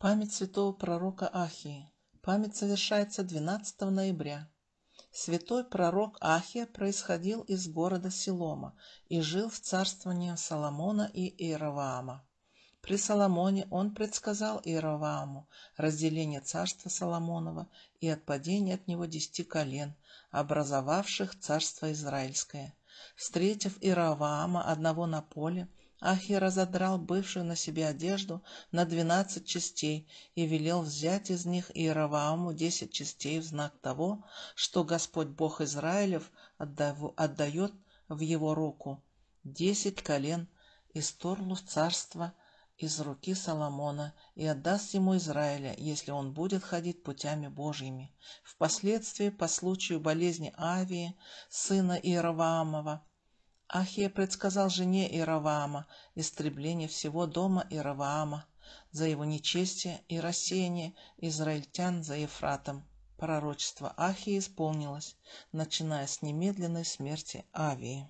Память святого пророка Ахии. Память совершается 12 ноября. Святой пророк Ахия происходил из города Силома и жил в царствовании Соломона и Иераваама. При Соломоне он предсказал Иеравааму разделение царства Соломонова и отпадение от него десяти колен, образовавших царство Израильское. Встретив Иераваама одного на поле, Ахия разодрал бывшую на себе одежду на двенадцать частей и велел взять из них Иеравааму десять частей в знак того, что Господь Бог Израилев отдает в его руку десять колен исторлу царства из руки Соломона и отдаст ему Израиля, если он будет ходить путями Божьими. Впоследствии, по случаю болезни Авии, сына Иераваамова, Ахия предсказал жене Ираваама истребление всего дома Ираваама за его нечестие и рассеяние израильтян за Ефратом. Пророчество Ахии исполнилось, начиная с немедленной смерти Авии.